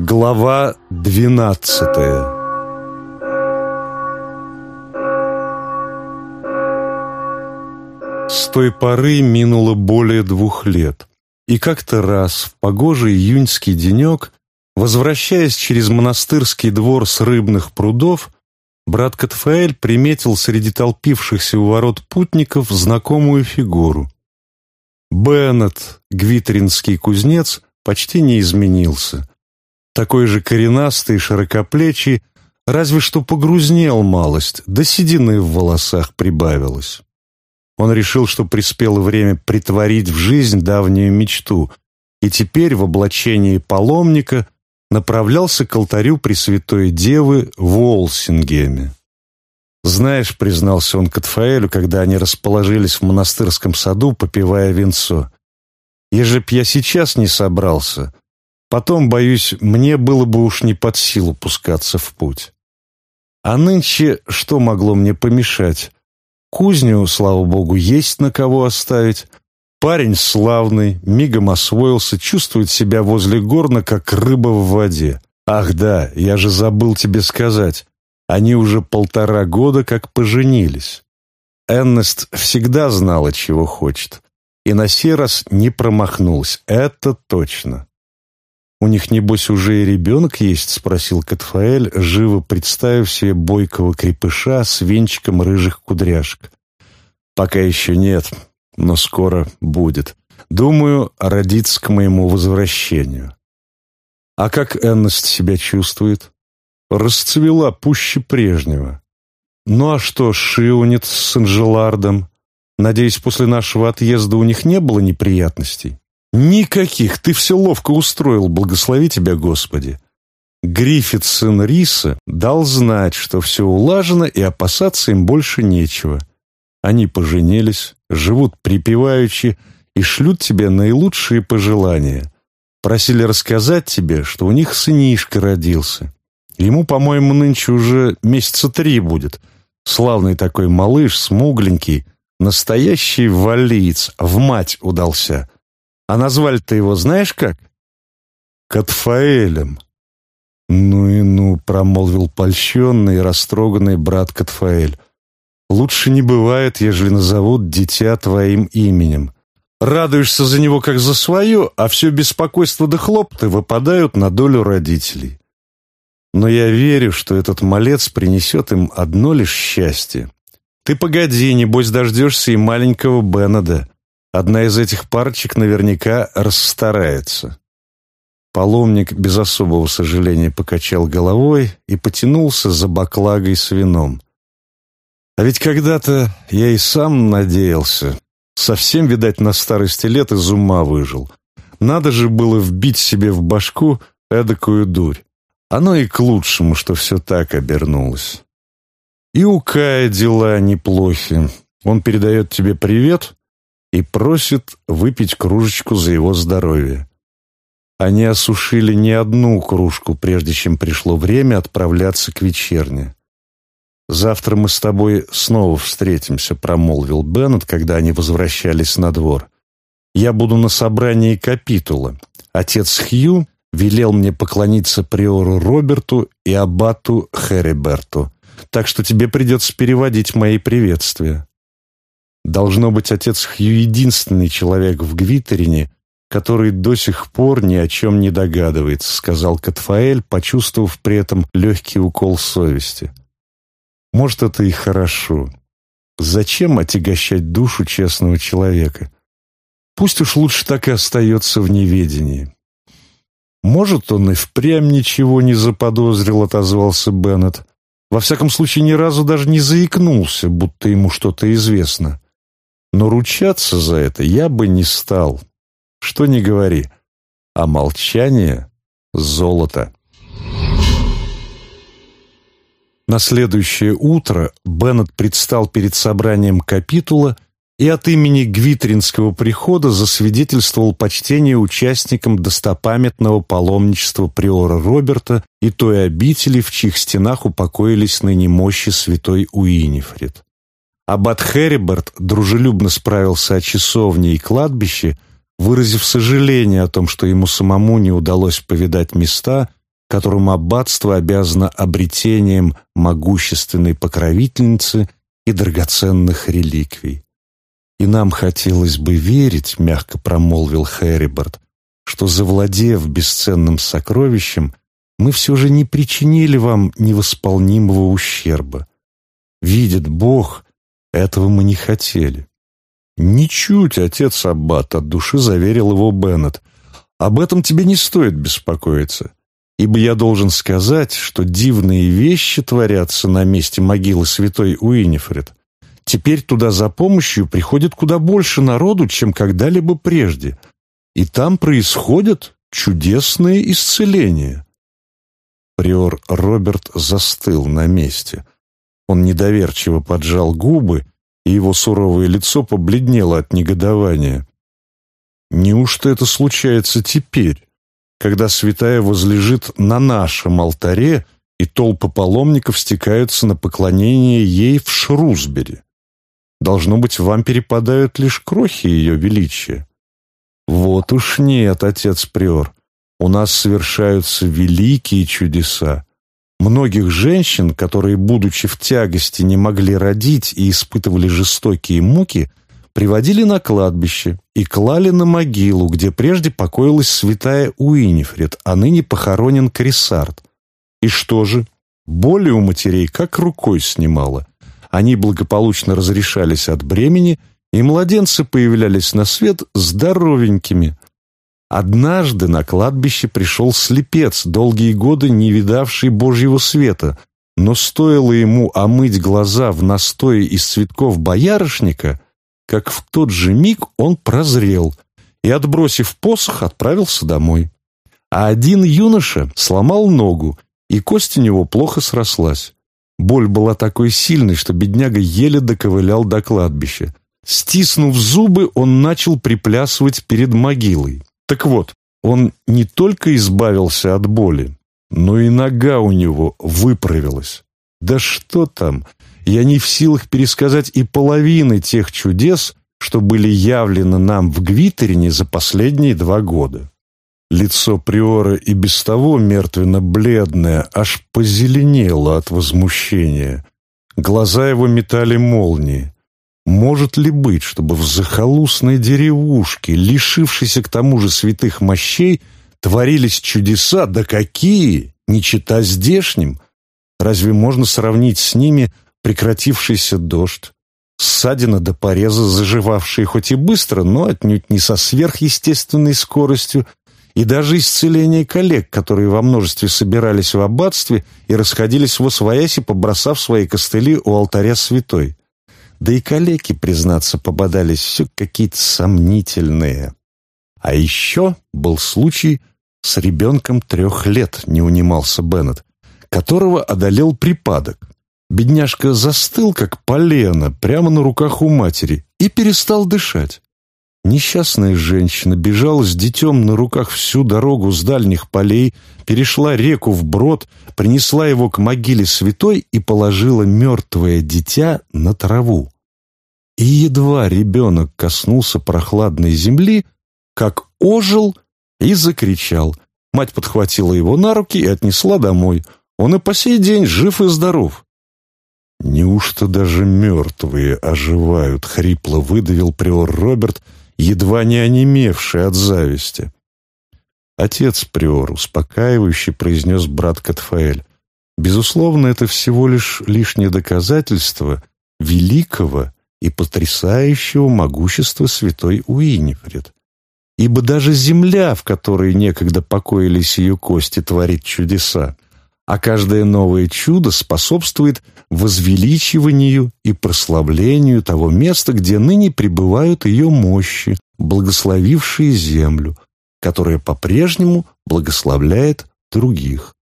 Глава двенадцатая С той поры минуло более двух лет, и как-то раз в погожий июньский денек, возвращаясь через монастырский двор с рыбных прудов, брат Катфаэль приметил среди толпившихся у ворот путников знакомую фигуру. Беннет, гвитринский кузнец, почти не изменился такой же коренастый широкоплечий, разве что погрузнел малость, да седины в волосах прибавилось. Он решил, что приспело время притворить в жизнь давнюю мечту, и теперь в облачении паломника направлялся к алтарю Пресвятой Девы в Уолсингеме. «Знаешь», — признался он Катфаэлю, когда они расположились в монастырском саду, попивая венцо, «ежели б я сейчас не собрался, Потом, боюсь, мне было бы уж не под силу пускаться в путь. А нынче что могло мне помешать? Кузню, слава богу, есть на кого оставить. Парень славный, мигом освоился, чувствует себя возле горна, как рыба в воде. Ах да, я же забыл тебе сказать. Они уже полтора года как поженились. Эннест всегда знала, чего хочет. И на сей раз не промахнулась, это точно. «У них, небось, уже и ребенок есть?» — спросил Катфаэль, живо представив себе бойкого крепыша с венчиком рыжих кудряшек. «Пока еще нет, но скоро будет. Думаю, родится к моему возвращению». «А как Эннест себя чувствует?» «Расцвела пуще прежнего». «Ну а что, Шиунит с Анжелардом? Надеюсь, после нашего отъезда у них не было неприятностей?» «Никаких! Ты все ловко устроил, благослови тебя, Господи!» Гриффит, сын Риса, дал знать, что все улажено и опасаться им больше нечего. Они поженились, живут припеваючи и шлют тебе наилучшие пожелания. Просили рассказать тебе, что у них сынишка родился. Ему, по-моему, нынче уже месяца три будет. Славный такой малыш, смугленький, настоящий валиец, в мать удался. А назвали-то его знаешь как? Катфаэлем. Ну и ну, промолвил польщенный и растроганный брат Катфаэль. Лучше не бывает, ежели назовут дитя твоим именем. Радуешься за него как за свое, а все беспокойство да хлопоты выпадают на долю родителей. Но я верю, что этот малец принесет им одно лишь счастье. Ты погоди, небось дождешься и маленького Беннеда. Одна из этих парочек наверняка расстарается. Паломник без особого сожаления покачал головой и потянулся за баклагой с вином. А ведь когда-то я и сам надеялся. Совсем, видать, на старости лет из ума выжил. Надо же было вбить себе в башку эдакую дурь. Оно и к лучшему, что все так обернулось. И у Кая дела неплохи. Он передает тебе привет, и просит выпить кружечку за его здоровье. Они осушили не одну кружку, прежде чем пришло время отправляться к вечерне. «Завтра мы с тобой снова встретимся», — промолвил Беннет, когда они возвращались на двор. «Я буду на собрании капитула. Отец Хью велел мне поклониться приору Роберту и аббату Хериберту, так что тебе придется переводить мои приветствия. Должно быть, отец Хью единственный человек в Гвитерине, который до сих пор ни о чем не догадывается, сказал Катфаэль, почувствовав при этом легкий укол совести. Может, это и хорошо. Зачем отягощать душу честного человека? Пусть уж лучше так и остается в неведении. Может, он и впрямь ничего не заподозрил, отозвался Беннет. Во всяком случае, ни разу даже не заикнулся, будто ему что-то известно. Но ручаться за это я бы не стал. Что ни говори, а молчание — золото. На следующее утро Беннет предстал перед собранием капитула и от имени Гвитринского прихода засвидетельствовал почтение участникам достопамятного паломничества приора Роберта и той обители, в чьих стенах упокоились ныне мощи святой Уинифред. Аббат Хериберт дружелюбно справился о часовне и кладбище, выразив сожаление о том, что ему самому не удалось повидать места, которым аббатство обязано обретением могущественной покровительницы и драгоценных реликвий. «И нам хотелось бы верить», — мягко промолвил Хэриборд, «что, завладев бесценным сокровищем, мы все же не причинили вам невосполнимого ущерба. Видит Бог, этого мы не хотели». «Ничуть, отец Аббат», — от души заверил его Беннет. «Об этом тебе не стоит беспокоиться, ибо я должен сказать, что дивные вещи творятся на месте могилы святой Уинифред. Теперь туда за помощью приходит куда больше народу, чем когда-либо прежде. И там происходят чудесные исцеления. Приор Роберт застыл на месте. Он недоверчиво поджал губы, и его суровое лицо побледнело от негодования. Неужто это случается теперь, когда святая возлежит на нашем алтаре, и толпы паломников стекаются на поклонение ей в Шрусбери? Должно быть, вам перепадают лишь крохи ее величия. Вот уж нет, отец Приор. У нас совершаются великие чудеса. Многих женщин, которые, будучи в тягости, не могли родить и испытывали жестокие муки, приводили на кладбище и клали на могилу, где прежде покоилась святая Уинифред, а ныне похоронен Крисарт. И что же? Боли у матерей как рукой снимала они благополучно разрешались от бремени, и младенцы появлялись на свет здоровенькими. Однажды на кладбище пришел слепец, долгие годы не видавший Божьего света, но стоило ему омыть глаза в настое из цветков боярышника, как в тот же миг он прозрел и, отбросив посох, отправился домой. А один юноша сломал ногу, и кость у него плохо срослась. Боль была такой сильной, что бедняга еле доковылял до кладбища. Стиснув зубы, он начал приплясывать перед могилой. Так вот, он не только избавился от боли, но и нога у него выправилась. Да что там, я не в силах пересказать и половины тех чудес, что были явлены нам в Гвитерине за последние два года. Лицо Приора и без того мертвенно-бледное аж позеленело от возмущения. Глаза его метали молнии. Может ли быть, чтобы в захолустной деревушке, лишившейся к тому же святых мощей, творились чудеса, да какие, не чита здешним? Разве можно сравнить с ними прекратившийся дождь, ссадина до пореза, заживавшие хоть и быстро, но отнюдь не со сверхъестественной скоростью, и даже исцеление коллег, которые во множестве собирались в аббатстве и расходились в освояси, побросав свои костыли у алтаря святой. Да и коллеги, признаться, попадались все какие-то сомнительные. А еще был случай с ребенком трех лет, не унимался Беннет, которого одолел припадок. Бедняжка застыл, как полено, прямо на руках у матери, и перестал дышать. Несчастная женщина бежала с детем на руках всю дорогу с дальних полей, перешла реку вброд, принесла его к могиле святой и положила мертвое дитя на траву. И едва ребенок коснулся прохладной земли, как ожил и закричал. Мать подхватила его на руки и отнесла домой. Он и по сей день жив и здоров. «Неужто даже мертвые оживают?» — хрипло выдавил приор Роберт — едва не онемевший от зависти. «Отец Приор», — успокаивающе произнес брат Катфаэль, «безусловно, это всего лишь лишнее доказательство великого и потрясающего могущества святой Уинифред. Ибо даже земля, в которой некогда покоились ее кости, творит чудеса, а каждое новое чудо способствует возвеличиванию и прославлению того места, где ныне пребывают ее мощи, благословившие землю, которая по-прежнему благословляет других.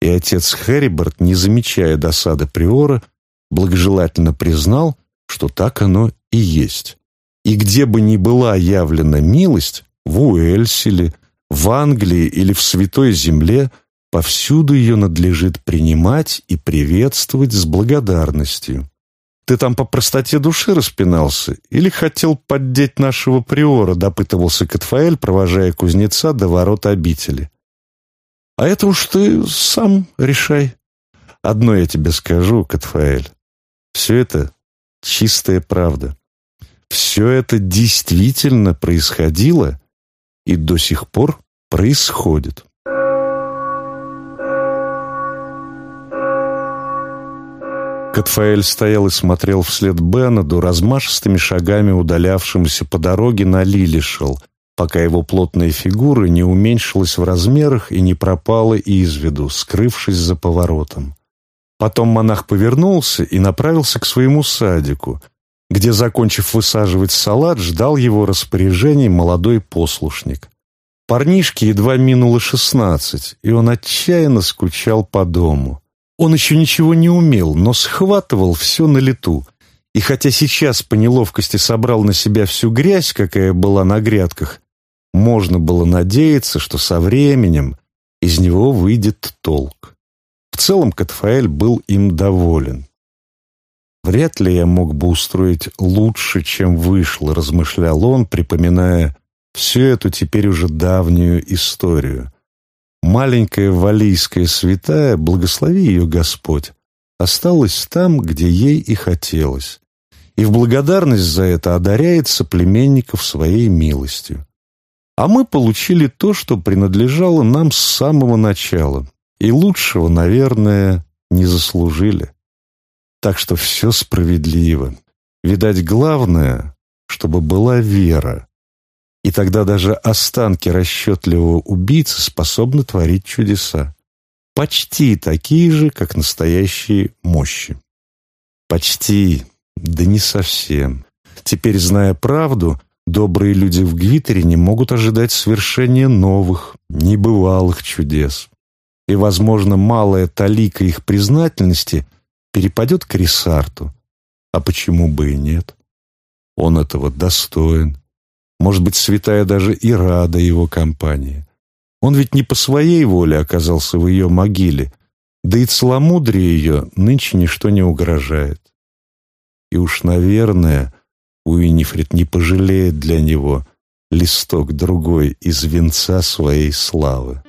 И отец Хэриберт, не замечая досады Приора, благожелательно признал, что так оно и есть. И где бы ни была явлена милость, в Уэльсе в Англии или в Святой Земле – Повсюду ее надлежит принимать и приветствовать с благодарностью. Ты там по простоте души распинался или хотел поддеть нашего приора, допытывался Катфаэль, провожая кузнеца до ворот обители. А это уж ты сам решай. Одно я тебе скажу, Катфаэль. Все это чистая правда. Все это действительно происходило и до сих пор происходит. Катфаэль стоял и смотрел вслед Беннеду, размашистыми шагами удалявшимся по дороге на Лилишел, пока его плотная фигура не уменьшилась в размерах и не пропала из виду, скрывшись за поворотом. Потом монах повернулся и направился к своему садику, где, закончив высаживать салат, ждал его распоряжений молодой послушник. Парнишке едва минуло шестнадцать, и он отчаянно скучал по дому. Он еще ничего не умел, но схватывал все на лету. И хотя сейчас по неловкости собрал на себя всю грязь, какая была на грядках, можно было надеяться, что со временем из него выйдет толк. В целом Катфаэль был им доволен. «Вряд ли я мог бы устроить лучше, чем вышло», — размышлял он, припоминая всю эту теперь уже давнюю историю. Маленькая валийская святая, благослови ее Господь, осталась там, где ей и хотелось, и в благодарность за это одаряет соплеменников своей милостью. А мы получили то, что принадлежало нам с самого начала, и лучшего, наверное, не заслужили. Так что все справедливо. Видать, главное, чтобы была вера, и тогда даже останки расчетливого убийцы способны творить чудеса. Почти такие же, как настоящие мощи. Почти, да не совсем. Теперь, зная правду, добрые люди в Гвитере не могут ожидать свершения новых, небывалых чудес. И, возможно, малая талика их признательности перепадет к Рисарту. А почему бы и нет? Он этого достоин. Может быть, святая даже и рада его компании. Он ведь не по своей воле оказался в ее могиле, да и целомудрие ее нынче ничто не угрожает. И уж, наверное, Уинифред не пожалеет для него листок другой из венца своей славы.